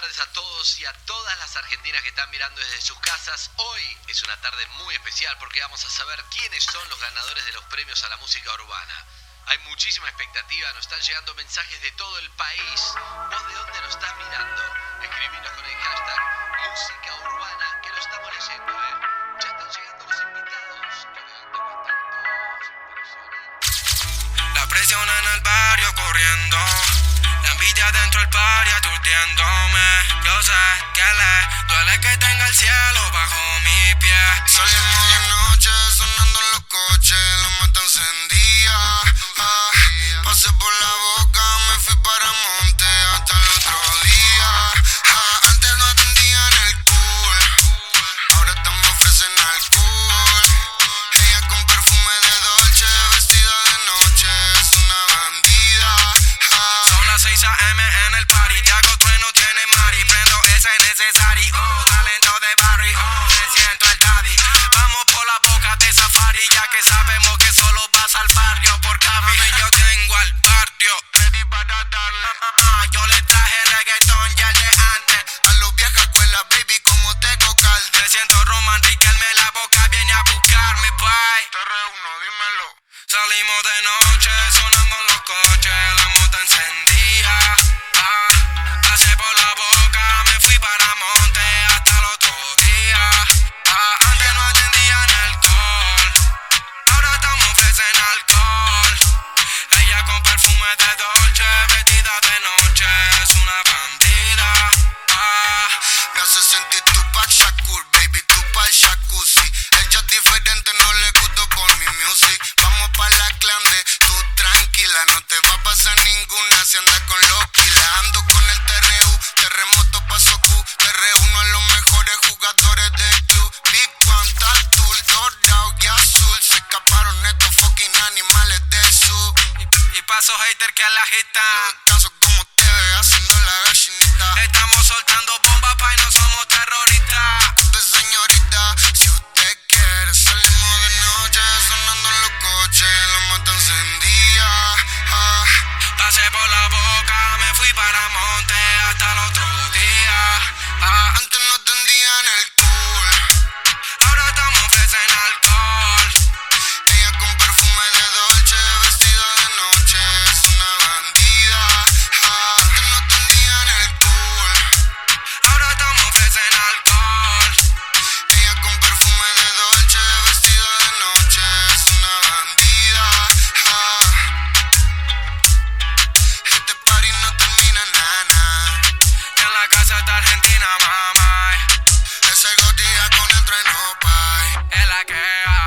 tardes a todos y a todas las argentinas que están mirando desde sus casas. Hoy es una tarde muy especial porque vamos a saber quiénes son los ganadores de los premios a la música urbana. Hay muchísima expectativa, nos están llegando mensajes de todo el país. ¿Vos de dónde nos estás mirando? Escribinos con el hashtag música urbana que lo estamos leyendo, ¿eh? Ya están llegando los invitados. Que cómo están todos. La presión en el barrio corriendo. Envidia dentro del party aturdiéndome. Yo sé que le duele que tenga el cielo bajo mi pie. Salimos de noche sonando en los coches, la mata encendía. Ah, pasé por la boca, me fui para monte hasta el otro día. Ah, antes no atendían el cool, ahora me ofrecen alcohol. Son las 6 a.m. en el party, te hago trueno, tiene mari, prendo ese necesario. Oh, talento de Barry, oh, me siento el daddy. Vamos por la boca de safari, ya que sabemos que solo vas al barrio por Cavi. Y yo tengo al barrio, ready para darle. Ah, yo le traje reggaetón ya de antes. A los viejas escuelas, baby, como tengo calde. Me siento Roman Riquelme, la boca viene a buscarme, bye. Te reúno, dímelo. Salimos de noche, music. Vamos pa' la clan de tú tranquila, no te va a pasar ninguna si andas con los kilas. Ando con el TRU, terremoto paso Q. Te reúno a los mejores jugadores del club. Big One, Tatul, dorado y azul. Se escaparon estos fucking animales del sur. Y, y paso hater que la agitan. Caso como te ve haciendo la gallinita. Estamos soltando hasta el otro día. Ah, casa está Argentina, mamá. Ese gotilla con el tren, no. Es la que